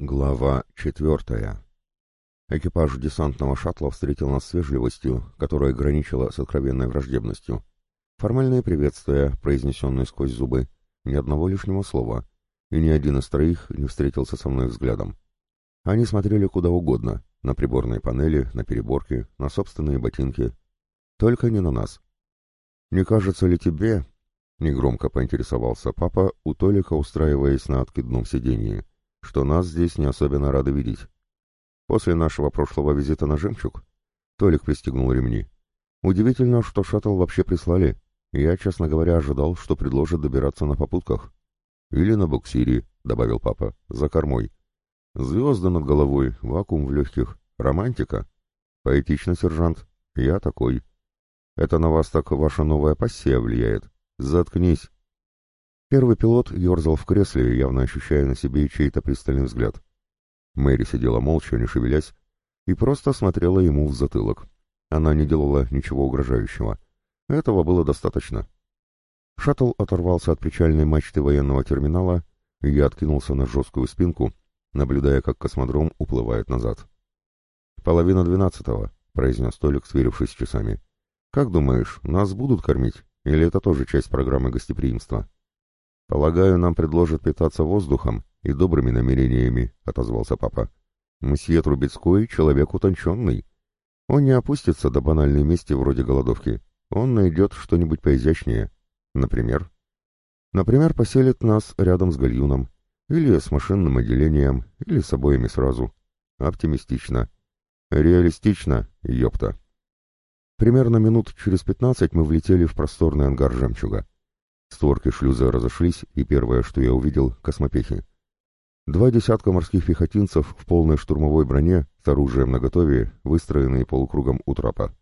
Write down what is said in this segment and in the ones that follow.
Глава четвертая. Экипаж десантного шаттла встретил нас с вежливостью, которая граничила с откровенной враждебностью. Формальные приветствия, произнесенные сквозь зубы, ни одного лишнего слова, и ни один из троих не встретился со мной взглядом. Они смотрели куда угодно, на приборные панели, на переборки, на собственные ботинки. Только не на нас. «Не кажется ли тебе?» — негромко поинтересовался папа, у Толика устраиваясь на откидном сиденье что нас здесь не особенно рады видеть. После нашего прошлого визита на «Жемчуг» Толик пристегнул ремни. Удивительно, что шаттл вообще прислали. Я, честно говоря, ожидал, что предложат добираться на попутках. Или на буксире, — добавил папа, — за кормой. Звезды над головой, вакуум в легких. Романтика. Поэтично, сержант. Я такой. Это на вас так ваша новая пассия влияет. Заткнись. Первый пилот ерзал в кресле, явно ощущая на себе чей-то пристальный взгляд. Мэри сидела молча, не шевелясь, и просто смотрела ему в затылок. Она не делала ничего угрожающего. Этого было достаточно. Шаттл оторвался от печальной мачты военного терминала, и я откинулся на жесткую спинку, наблюдая, как космодром уплывает назад. «Половина двенадцатого», — произнес Толик, сверившись с часами. «Как думаешь, нас будут кормить, или это тоже часть программы гостеприимства?» «Полагаю, нам предложат питаться воздухом и добрыми намерениями», — отозвался папа. «Мсье Трубецкой — человек утонченный. Он не опустится до банальной мести вроде голодовки. Он найдет что-нибудь поизящнее. Например? Например, поселит нас рядом с гальюном, или с машинным отделением, или с обоими сразу. Оптимистично. Реалистично, ёпта». Примерно минут через пятнадцать мы влетели в просторный ангар «Жемчуга». Створки шлюза разошлись, и первое, что я увидел — космопехи. Два десятка морских пехотинцев в полной штурмовой броне с оружием наготове, выстроенные полукругом у трапа.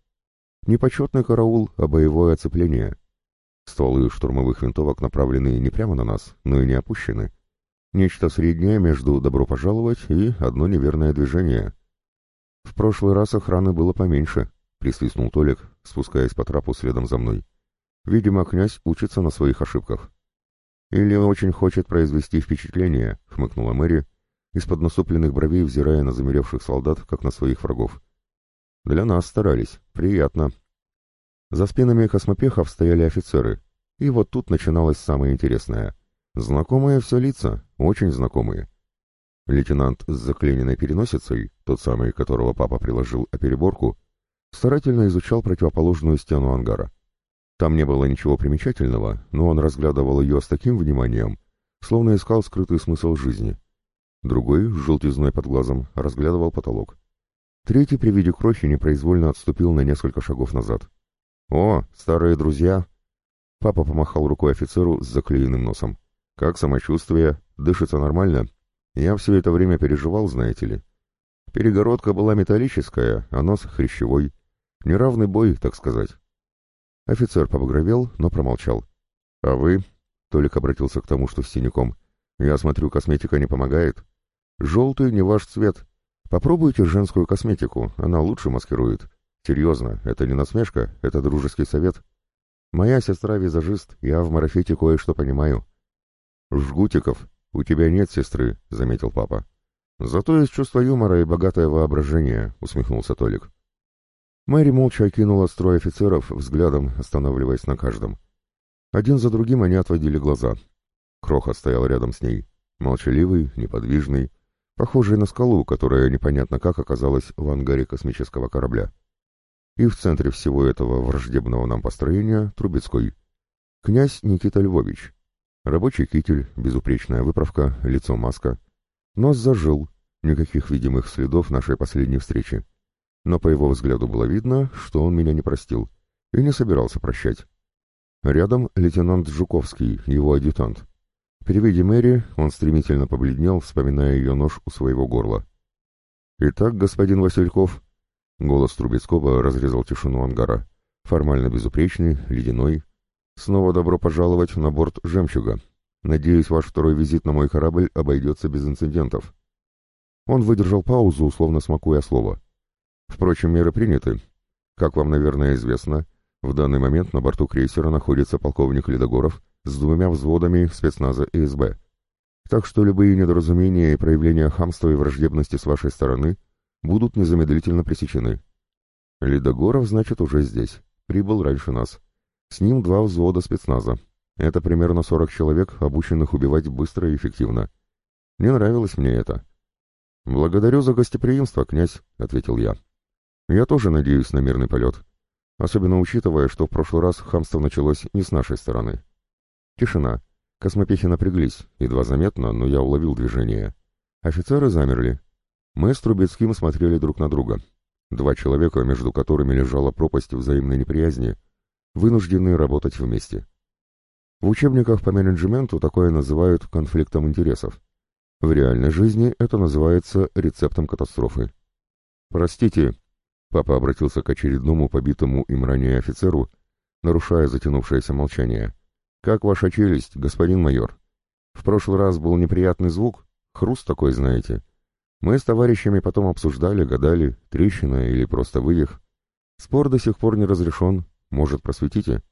Не почетный караул, а боевое оцепление. Стволы штурмовых винтовок направлены не прямо на нас, но и не опущены. Нечто среднее между «добро пожаловать» и «одно неверное движение». «В прошлый раз охраны было поменьше», — присвистнул Толик, спускаясь по трапу следом за мной. Видимо, князь учится на своих ошибках. «Или очень хочет произвести впечатление», — хмыкнула Мэри, из-под насупленных бровей взирая на замеревших солдат, как на своих врагов. «Для нас старались. Приятно». За спинами космопехов стояли офицеры, и вот тут начиналось самое интересное. Знакомые все лица, очень знакомые. Лейтенант с заклиненной переносицей, тот самый, которого папа приложил о переборку, старательно изучал противоположную стену ангара. Там не было ничего примечательного, но он разглядывал ее с таким вниманием, словно искал скрытый смысл жизни. Другой, с желтизной под глазом, разглядывал потолок. Третий при виде крохи непроизвольно отступил на несколько шагов назад. «О, старые друзья!» Папа помахал рукой офицеру с заклеенным носом. «Как самочувствие? Дышится нормально? Я все это время переживал, знаете ли. Перегородка была металлическая, а нос хрящевой. Неравный бой, так сказать. Офицер побагровел, но промолчал. «А вы?» — Толик обратился к тому, что с синяком. «Я смотрю, косметика не помогает. Желтый не ваш цвет. Попробуйте женскую косметику, она лучше маскирует. Серьезно, это не насмешка, это дружеский совет. Моя сестра визажист, я в марафете кое-что понимаю». «Жгутиков, у тебя нет сестры», — заметил папа. «Зато есть чувство юмора и богатое воображение», — усмехнулся Толик. Мэри молча окинула строй офицеров взглядом, останавливаясь на каждом. Один за другим они отводили глаза. Кроха стоял рядом с ней, молчаливый, неподвижный, похожий на скалу, которая непонятно как оказалась в ангаре космического корабля. И в центре всего этого враждебного нам построения Трубецкой. Князь Никита Львович. Рабочий китель, безупречная выправка, лицо маска. Нос зажил, никаких видимых следов нашей последней встречи но по его взгляду было видно, что он меня не простил и не собирался прощать. Рядом лейтенант Жуковский, его адъютант. При виде Мэри он стремительно побледнел, вспоминая ее нож у своего горла. «Итак, господин Васильков...» Голос Трубецкого разрезал тишину ангара. Формально безупречный, ледяной. «Снова добро пожаловать на борт «Жемчуга». Надеюсь, ваш второй визит на мой корабль обойдется без инцидентов». Он выдержал паузу, условно смакуя слово. Впрочем, меры приняты. Как вам, наверное, известно, в данный момент на борту крейсера находится полковник Ледогоров с двумя взводами спецназа ИСБ. Так что любые недоразумения и проявления хамства и враждебности с вашей стороны будут незамедлительно пресечены. Ледогоров, значит, уже здесь. Прибыл раньше нас. С ним два взвода спецназа. Это примерно 40 человек, обученных убивать быстро и эффективно. Не нравилось мне это. «Благодарю за гостеприимство, князь», — ответил я. «Я тоже надеюсь на мирный полет. Особенно учитывая, что в прошлый раз хамство началось не с нашей стороны». Тишина. Космопехи напряглись, едва заметно, но я уловил движение. Офицеры замерли. Мы с Трубецким смотрели друг на друга. Два человека, между которыми лежала пропасть взаимной неприязни, вынуждены работать вместе. В учебниках по менеджменту такое называют конфликтом интересов. В реальной жизни это называется рецептом катастрофы. «Простите», — папа обратился к очередному побитому им ранее офицеру, нарушая затянувшееся молчание. «Как ваша челюсть, господин майор? В прошлый раз был неприятный звук, хруст такой, знаете. Мы с товарищами потом обсуждали, гадали, трещина или просто вывих. Спор до сих пор не разрешен, может, просветите?»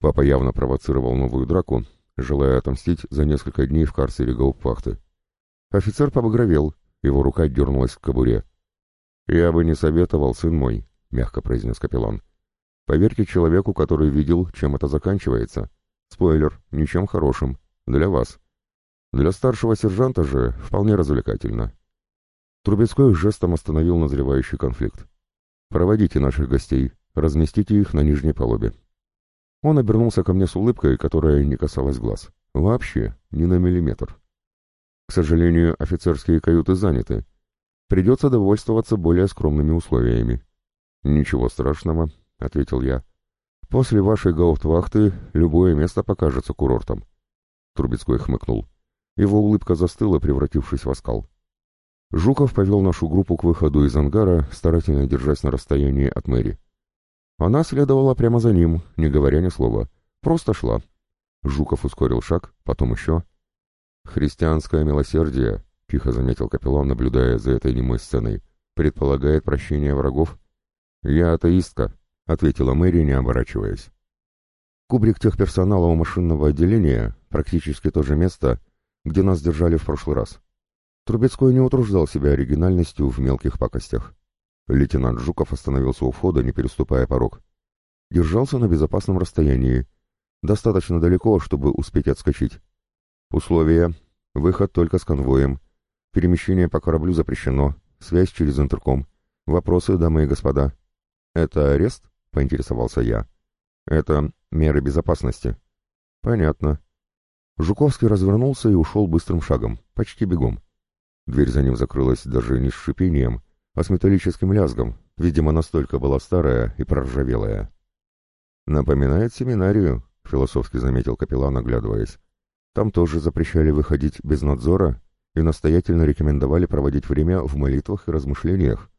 Папа явно провоцировал новую драку, желая отомстить за несколько дней в карцере Гауптвахты. Офицер побагровел, его рука дернулась к кобуре. «Я бы не советовал, сын мой», — мягко произнес капеллан. «Поверьте человеку, который видел, чем это заканчивается. Спойлер, ничем хорошим. Для вас. Для старшего сержанта же вполне развлекательно». Трубецкой жестом остановил назревающий конфликт. «Проводите наших гостей, разместите их на нижней палубе». Он обернулся ко мне с улыбкой, которая не касалась глаз. Вообще, ни на миллиметр. К сожалению, офицерские каюты заняты. Придется довольствоваться более скромными условиями. «Ничего страшного», — ответил я. «После вашей гауптвахты любое место покажется курортом». Трубецкой хмыкнул. Его улыбка застыла, превратившись в оскал. Жуков повел нашу группу к выходу из ангара, старательно держась на расстоянии от мэри. Она следовала прямо за ним, не говоря ни слова. Просто шла. Жуков ускорил шаг, потом еще. «Христианское милосердие», — тихо заметил капеллан, наблюдая за этой немой сценой, — «предполагает прощение врагов». «Я атеистка», — ответила Мэри, не оборачиваясь. Кубрик техперсонала у машинного отделения — практически то же место, где нас держали в прошлый раз. Трубецкой не утруждал себя оригинальностью в мелких пакостях. Лейтенант Жуков остановился у входа, не переступая порог. Держался на безопасном расстоянии, достаточно далеко, чтобы успеть отскочить. Условия. Выход только с конвоем. Перемещение по кораблю запрещено. Связь через интерком. Вопросы, дамы и господа. Это арест? Поинтересовался я. Это меры безопасности. Понятно. Жуковский развернулся и ушел быстрым шагом, почти бегом. Дверь за ним закрылась даже не с шипением, а с металлическим лязгом, видимо, настолько была старая и проржавелая. «Напоминает семинарию», — философски заметил капеллан, оглядываясь. «Там тоже запрещали выходить без надзора и настоятельно рекомендовали проводить время в молитвах и размышлениях.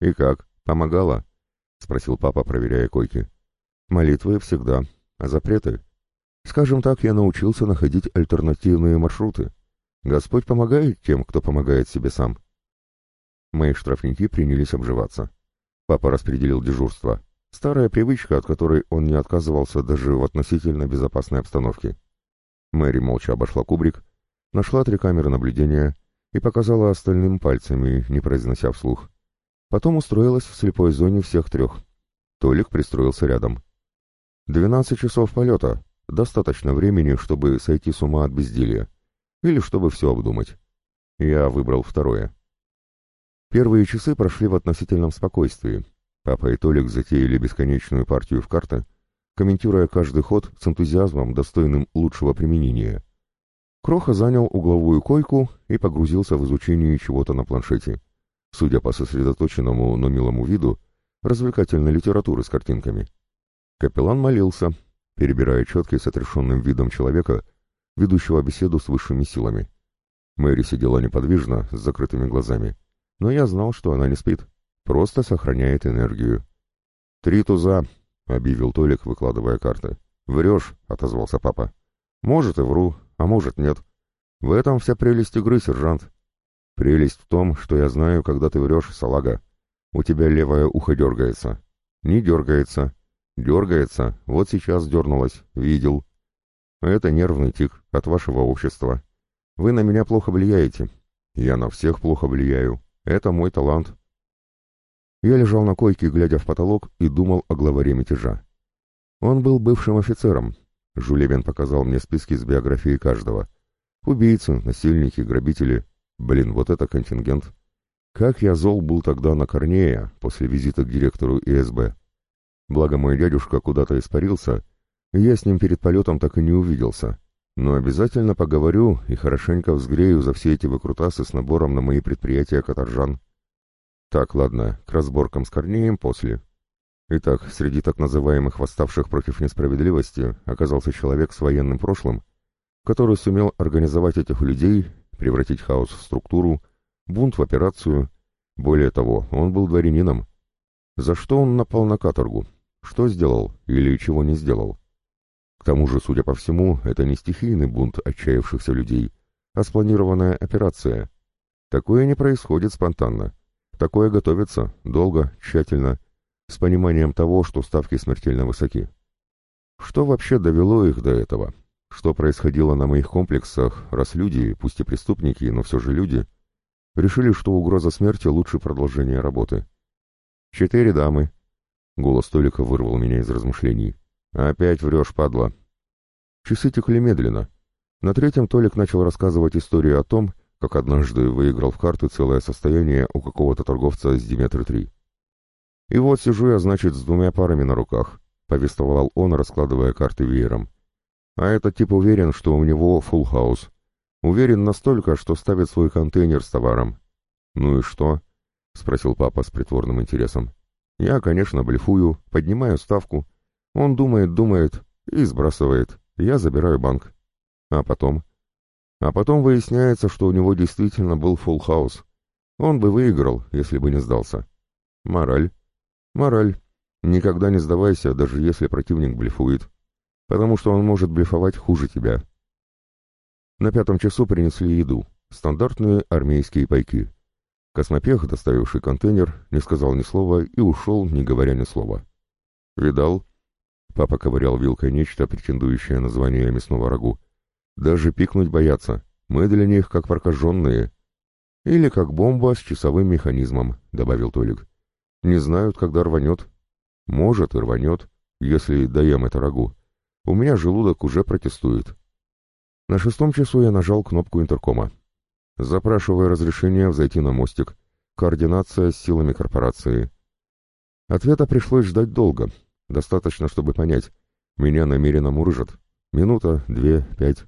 И как, помогало?» — спросил папа, проверяя койки. «Молитвы всегда, а запреты?» «Скажем так, я научился находить альтернативные маршруты. Господь помогает тем, кто помогает себе сам». Мои штрафники принялись обживаться. Папа распределил дежурство. Старая привычка, от которой он не отказывался даже в относительно безопасной обстановке. Мэри молча обошла кубрик, нашла три камеры наблюдения и показала остальным пальцами, не произнося вслух. Потом устроилась в слепой зоне всех трех. Толик пристроился рядом. «Двенадцать часов полета. Достаточно времени, чтобы сойти с ума от безделья. Или чтобы все обдумать. Я выбрал второе». Первые часы прошли в относительном спокойствии. Папа и Толик затеяли бесконечную партию в карты, комментируя каждый ход с энтузиазмом, достойным лучшего применения. Кроха занял угловую койку и погрузился в изучение чего-то на планшете. Судя по сосредоточенному, но милому виду, развлекательной литературы с картинками. Капеллан молился, перебирая четки с отрешенным видом человека, ведущего беседу с высшими силами. Мэри сидела неподвижно, с закрытыми глазами но я знал, что она не спит, просто сохраняет энергию. «Три туза», — объявил Толик, выкладывая карты. «Врешь», — отозвался папа. «Может, и вру, а может, нет. В этом вся прелесть игры, сержант. Прелесть в том, что я знаю, когда ты врешь, салага. У тебя левое ухо дергается. Не дергается. Дергается. Вот сейчас дернулось. Видел. Это нервный тик от вашего общества. Вы на меня плохо влияете. Я на всех плохо влияю. Это мой талант. Я лежал на койке, глядя в потолок, и думал о главаре мятежа. Он был бывшим офицером. Жулебин показал мне списки с биографией каждого. Убийцы, насильники, грабители. Блин, вот это контингент. Как я зол был тогда на Корнея после визита к директору ИСБ. Благо мой дядюшка куда-то испарился, и я с ним перед полетом так и не увиделся. Но обязательно поговорю и хорошенько взгрею за все эти выкрутасы с набором на мои предприятия каторжан. Так, ладно, к разборкам с Корнеем после. Итак, среди так называемых восставших против несправедливости оказался человек с военным прошлым, который сумел организовать этих людей, превратить хаос в структуру, бунт в операцию. Более того, он был дворянином. За что он напал на каторгу? Что сделал или чего не сделал? К тому же, судя по всему, это не стихийный бунт отчаявшихся людей, а спланированная операция. Такое не происходит спонтанно. Такое готовится долго, тщательно, с пониманием того, что ставки смертельно высоки. Что вообще довело их до этого? Что происходило на моих комплексах, раз люди, пусть и преступники, но все же люди, решили, что угроза смерти лучше продолжения работы? «Четыре дамы». Голос Толика вырвал меня из размышлений. «Опять врешь, падла». Часы текли медленно. На третьем Толик начал рассказывать историю о том, как однажды выиграл в карты целое состояние у какого-то торговца с Диметры-3. «И вот сижу я, значит, с двумя парами на руках», — повествовал он, раскладывая карты веером. «А этот тип уверен, что у него фулл хаус. Уверен настолько, что ставит свой контейнер с товаром». «Ну и что?» — спросил папа с притворным интересом. «Я, конечно, блефую, поднимаю ставку. Он думает, думает и сбрасывает. Я забираю банк. А потом?» «А потом выясняется, что у него действительно был фулл хаус. Он бы выиграл, если бы не сдался. Мораль. Мораль. Никогда не сдавайся, даже если противник блефует. Потому что он может блефовать хуже тебя. На пятом часу принесли еду. Стандартные армейские пайки. Космопех, доставивший контейнер, не сказал ни слова и ушел, не говоря ни слова. «Видал?» Папа ковырял вилкой нечто, претендующее на звание мясного рагу. «Даже пикнуть боятся. Мы для них как прокаженные». «Или как бомба с часовым механизмом», — добавил Толик. Не знают, когда рванет. Может и рванет, если даем это рагу. У меня желудок уже протестует. На шестом часу я нажал кнопку интеркома. Запрашивая разрешение взойти на мостик. Координация с силами корпорации. Ответа пришлось ждать долго. Достаточно, чтобы понять. Меня намеренно мурыжат. Минута, две, пять.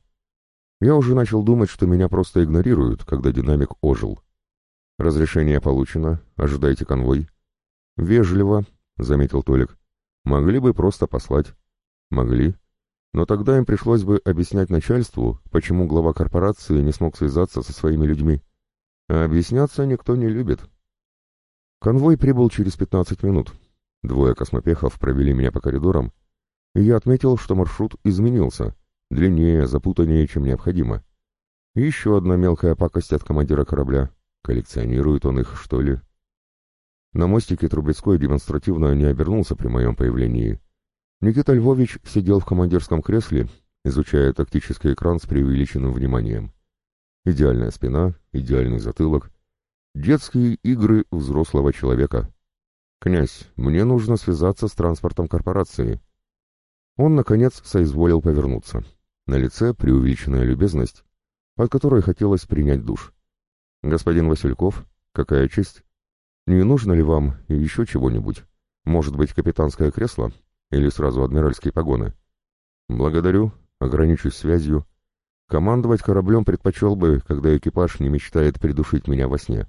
Я уже начал думать, что меня просто игнорируют, когда динамик ожил. Разрешение получено. Ожидайте конвой. «Вежливо», — заметил Толик. «Могли бы просто послать». «Могли. Но тогда им пришлось бы объяснять начальству, почему глава корпорации не смог связаться со своими людьми. А объясняться никто не любит». Конвой прибыл через 15 минут. Двое космопехов провели меня по коридорам, и я отметил, что маршрут изменился, длиннее, запутаннее, чем необходимо. еще одна мелкая пакость от командира корабля. Коллекционирует он их, что ли?» На мостике Трубецкой демонстративно не обернулся при моем появлении. Никита Львович сидел в командирском кресле, изучая тактический экран с преувеличенным вниманием. Идеальная спина, идеальный затылок. Детские игры взрослого человека. «Князь, мне нужно связаться с транспортом корпорации». Он, наконец, соизволил повернуться. На лице преувеличенная любезность, под которой хотелось принять душ. «Господин Васильков, какая честь?» Не нужно ли вам еще чего-нибудь? Может быть, капитанское кресло? Или сразу адмиральские погоны? Благодарю, ограничусь связью. Командовать кораблем предпочел бы, когда экипаж не мечтает придушить меня во сне.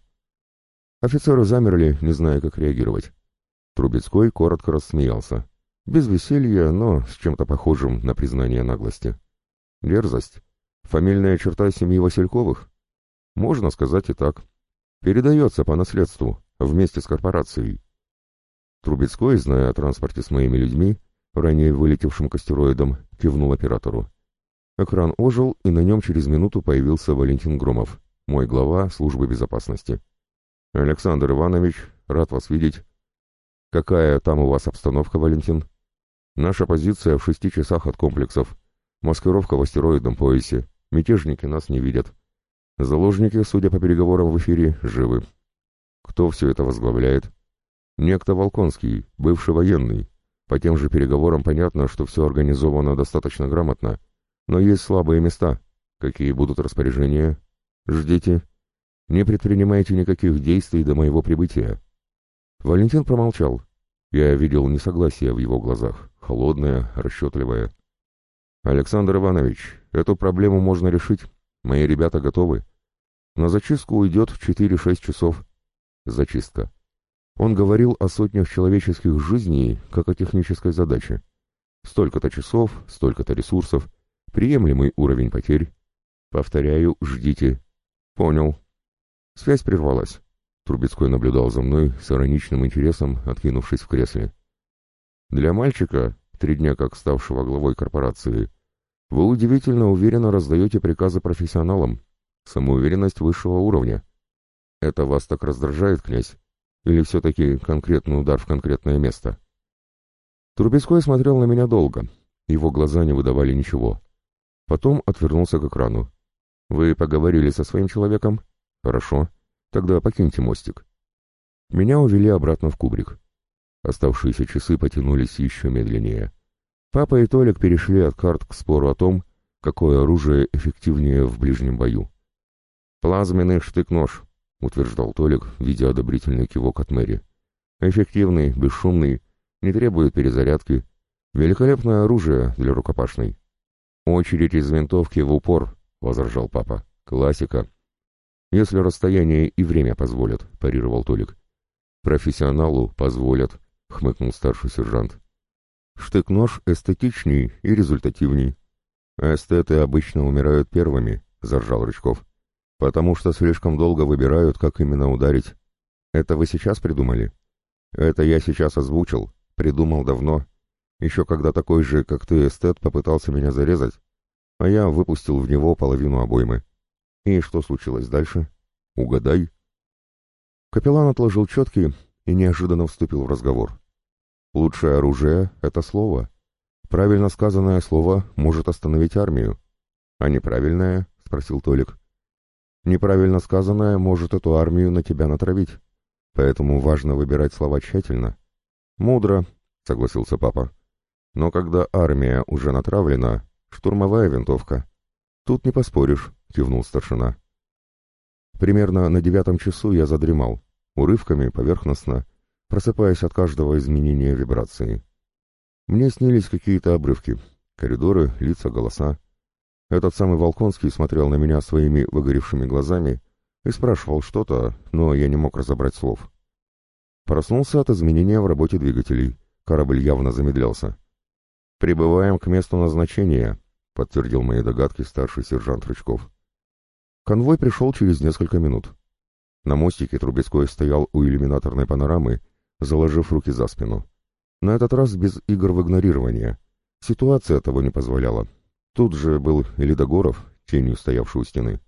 Офицеры замерли, не зная, как реагировать. Трубецкой коротко рассмеялся. Без веселья, но с чем-то похожим на признание наглости. Дерзость. Фамильная черта семьи Васильковых? Можно сказать и так. Передается по наследству, вместе с корпорацией. Трубецкой, зная о транспорте с моими людьми, ранее вылетевшим к астероидам, кивнул оператору. Экран ожил, и на нем через минуту появился Валентин Громов, мой глава службы безопасности. «Александр Иванович, рад вас видеть. Какая там у вас обстановка, Валентин? Наша позиция в шести часах от комплексов. Маскировка в астероидном поясе. Мятежники нас не видят. Заложники, судя по переговорам в эфире, живы. Кто все это возглавляет? Некто Волконский, бывший военный. По тем же переговорам понятно, что все организовано достаточно грамотно, но есть слабые места. Какие будут распоряжения? Ждите. Не предпринимайте никаких действий до моего прибытия. Валентин промолчал. Я видел несогласие в его глазах, холодное, расчетливое. «Александр Иванович, эту проблему можно решить. Мои ребята готовы. На зачистку уйдет 4-6 часов. Зачистка. Он говорил о сотнях человеческих жизней, как о технической задаче. Столько-то часов, столько-то ресурсов, приемлемый уровень потерь. Повторяю, ждите. Понял. Связь прервалась. Трубецкой наблюдал за мной с ироничным интересом, откинувшись в кресле. Для мальчика, три дня как ставшего главой корпорации, вы удивительно уверенно раздаете приказы профессионалам. Самоуверенность высшего уровня. Это вас так раздражает, князь? Или все-таки конкретный удар в конкретное место? Трубецкой смотрел на меня долго. Его глаза не выдавали ничего. Потом отвернулся к экрану. «Вы поговорили со своим человеком?» «Хорошо. Тогда покиньте мостик». Меня увели обратно в кубрик. Оставшиеся часы потянулись еще медленнее. Папа и Толик перешли от карт к спору о том, какое оружие эффективнее в ближнем бою. «Плазменный штык-нож», — утверждал Толик, видя одобрительный кивок от Мэри. «Эффективный, бесшумный, не требует перезарядки. Великолепное оружие для рукопашной». «Очередь из винтовки в упор», — возражал папа. «Классика». «Если расстояние и время позволят», — парировал Толик. «Профессионалу позволят», — хмыкнул старший сержант. «Штык-нож эстетичней и результативней». «Эстеты обычно умирают первыми», — заржал Рычков потому что слишком долго выбирают, как именно ударить. Это вы сейчас придумали? Это я сейчас озвучил, придумал давно. Еще когда такой же, как ты, эстет, попытался меня зарезать, а я выпустил в него половину обоймы. И что случилось дальше? Угадай. Капеллан отложил четки и неожиданно вступил в разговор. Лучшее оружие — это слово. Правильно сказанное слово может остановить армию. А неправильное? — спросил Толик. Неправильно сказанное может эту армию на тебя натравить. Поэтому важно выбирать слова тщательно. Мудро, согласился папа. Но когда армия уже натравлена, штурмовая винтовка. Тут не поспоришь, кивнул старшина. Примерно на девятом часу я задремал, урывками, поверхностно, просыпаясь от каждого изменения вибрации. Мне снились какие-то обрывки, коридоры, лица, голоса. Этот самый Волконский смотрел на меня своими выгоревшими глазами и спрашивал что-то, но я не мог разобрать слов. Проснулся от изменения в работе двигателей. Корабль явно замедлялся. «Прибываем к месту назначения», — подтвердил мои догадки старший сержант Рычков. Конвой пришел через несколько минут. На мостике Трубецкой стоял у иллюминаторной панорамы, заложив руки за спину. На этот раз без игр в игнорирование. Ситуация того не позволяла. Тут же был Ледогоров, тенью стоявший у стены.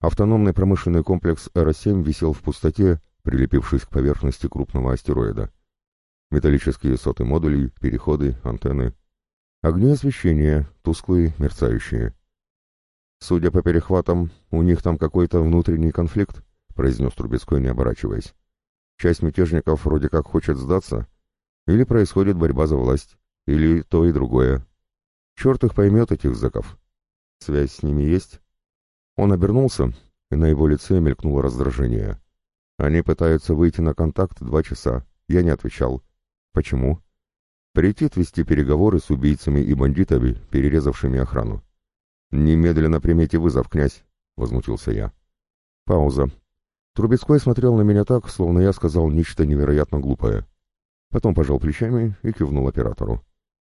Автономный промышленный комплекс Р-7 висел в пустоте, прилепившись к поверхности крупного астероида. Металлические соты модулей, переходы, антенны. Огни освещения, тусклые, мерцающие. «Судя по перехватам, у них там какой-то внутренний конфликт», — произнес Трубецкой, не оборачиваясь. «Часть мятежников вроде как хочет сдаться, или происходит борьба за власть, или то и другое. Черт их поймет, этих зэков. Связь с ними есть? Он обернулся, и на его лице мелькнуло раздражение. Они пытаются выйти на контакт два часа. Я не отвечал. Почему? Прийти вести переговоры с убийцами и бандитами, перерезавшими охрану. «Немедленно примите вызов, князь», — возмутился я. Пауза. Трубецкой смотрел на меня так, словно я сказал нечто невероятно глупое. Потом пожал плечами и кивнул оператору.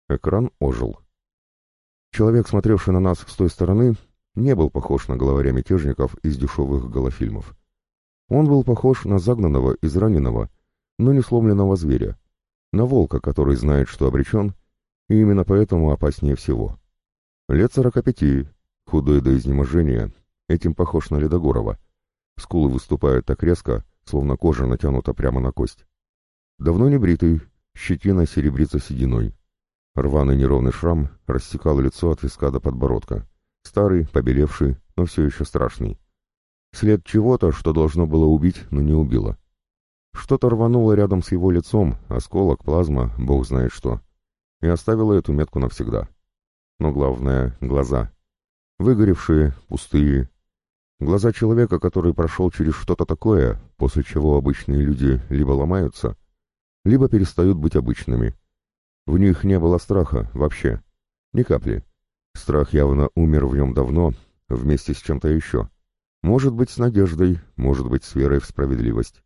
Экран ожил. Человек, смотревший на нас с той стороны, не был похож на главаря мятежников из дешевых голофильмов. Он был похож на загнанного, израненного, но не сломленного зверя, на волка, который знает, что обречен, и именно поэтому опаснее всего. Лет сорока пяти, худой до изнеможения, этим похож на Ледогорова. Скулы выступают так резко, словно кожа натянута прямо на кость. Давно не бритый, щетина серебрится сединой. Рваный неровный шрам рассекал лицо от виска до подбородка. Старый, побелевший, но все еще страшный. След чего-то, что должно было убить, но не убило. Что-то рвануло рядом с его лицом, осколок, плазма, бог знает что. И оставило эту метку навсегда. Но главное — глаза. Выгоревшие, пустые. Глаза человека, который прошел через что-то такое, после чего обычные люди либо ломаются, либо перестают быть обычными. В них не было страха вообще. Ни капли. Страх явно умер в нем давно, вместе с чем-то еще. Может быть, с надеждой, может быть, с верой в справедливость.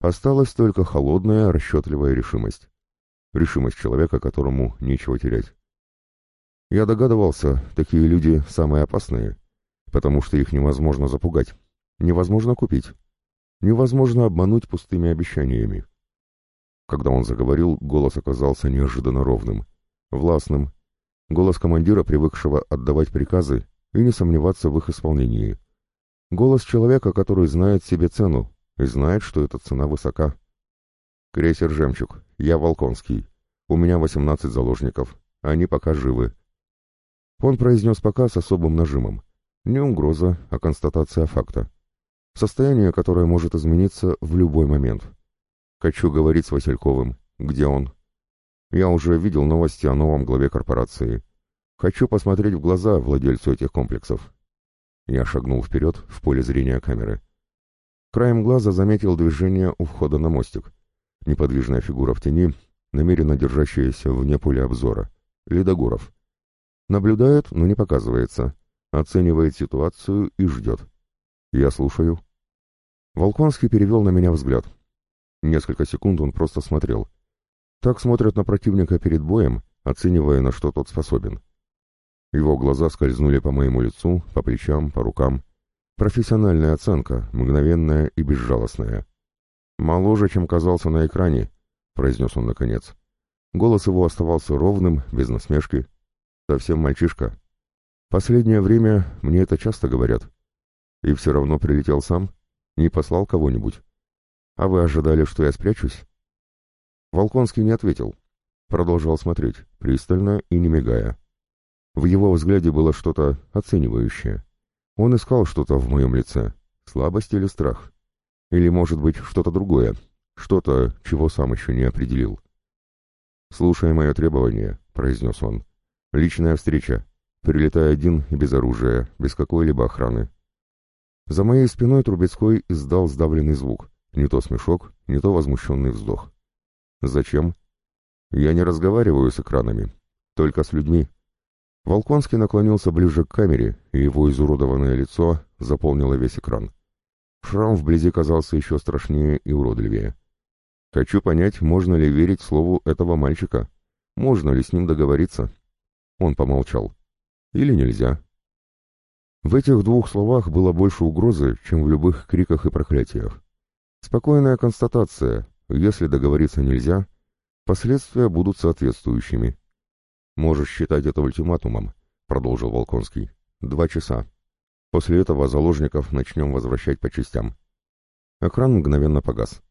Осталась только холодная, расчетливая решимость. Решимость человека, которому нечего терять. Я догадывался, такие люди самые опасные, потому что их невозможно запугать, невозможно купить, невозможно обмануть пустыми обещаниями. Когда он заговорил, голос оказался неожиданно ровным, властным, голос командира, привыкшего отдавать приказы и не сомневаться в их исполнении. Голос человека, который знает себе цену и знает, что эта цена высока. «Крейсер «Жемчуг», я Волконский. У меня 18 заложников. Они пока живы». Он произнес пока с особым нажимом. Не угроза, а констатация факта. Состояние, которое может измениться в любой момент. Хочу говорить с Васильковым. Где он? Я уже видел новости о новом главе корпорации. Хочу посмотреть в глаза владельцу этих комплексов. Я шагнул вперед в поле зрения камеры. Краем глаза заметил движение у входа на мостик. Неподвижная фигура в тени, намеренно держащаяся вне поля обзора. Ледогоров. Наблюдает, но не показывается. Оценивает ситуацию и ждет. Я слушаю. Волконский перевел на меня взгляд. Несколько секунд он просто смотрел. Так смотрят на противника перед боем, оценивая, на что тот способен. Его глаза скользнули по моему лицу, по плечам, по рукам. Профессиональная оценка, мгновенная и безжалостная. «Моложе, чем казался на экране», — произнес он наконец. Голос его оставался ровным, без насмешки. «Совсем мальчишка. Последнее время мне это часто говорят. И все равно прилетел сам, не послал кого-нибудь. А вы ожидали, что я спрячусь?» Волконский не ответил. Продолжал смотреть, пристально и не мигая. В его взгляде было что-то оценивающее. Он искал что-то в моем лице. Слабость или страх? Или, может быть, что-то другое? Что-то, чего сам еще не определил. «Слушай мое требование», — произнес он. «Личная встреча. Прилетай один и без оружия, без какой-либо охраны». За моей спиной Трубецкой издал сдавленный звук. Не то смешок, не то возмущенный вздох. «Зачем?» «Я не разговариваю с экранами, только с людьми», Волконский наклонился ближе к камере, и его изуродованное лицо заполнило весь экран. Шрам вблизи казался еще страшнее и уродливее. Хочу понять, можно ли верить слову этого мальчика. Можно ли с ним договориться? Он помолчал. Или нельзя? В этих двух словах было больше угрозы, чем в любых криках и проклятиях. Спокойная констатация. Если договориться нельзя, последствия будут соответствующими. «Можешь считать это ультиматумом», — продолжил Волконский. «Два часа. После этого заложников начнем возвращать по частям». Экран мгновенно погас.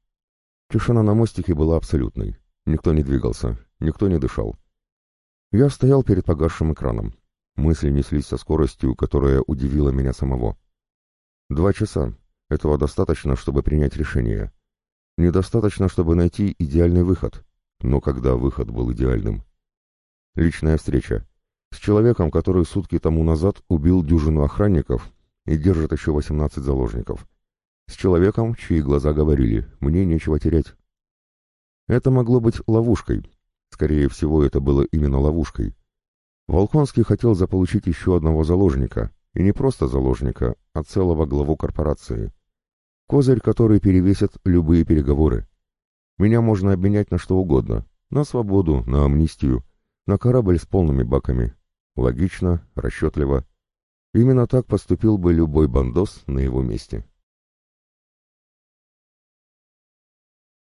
Тишина на мостике была абсолютной. Никто не двигался, никто не дышал. Я стоял перед погасшим экраном. Мысли неслись со скоростью, которая удивила меня самого. Два часа. Этого достаточно, чтобы принять решение. Недостаточно, чтобы найти идеальный выход. Но когда выход был идеальным? Личная встреча. С человеком, который сутки тому назад убил дюжину охранников и держит еще 18 заложников. С человеком, чьи глаза говорили «мне нечего терять». Это могло быть ловушкой. Скорее всего, это было именно ловушкой. Волконский хотел заполучить еще одного заложника, и не просто заложника, а целого главу корпорации. Козырь, который перевесит любые переговоры. Меня можно обменять на что угодно. На свободу, на амнистию, на корабль с полными баками. Логично, расчетливо. Именно так поступил бы любой бандос на его месте.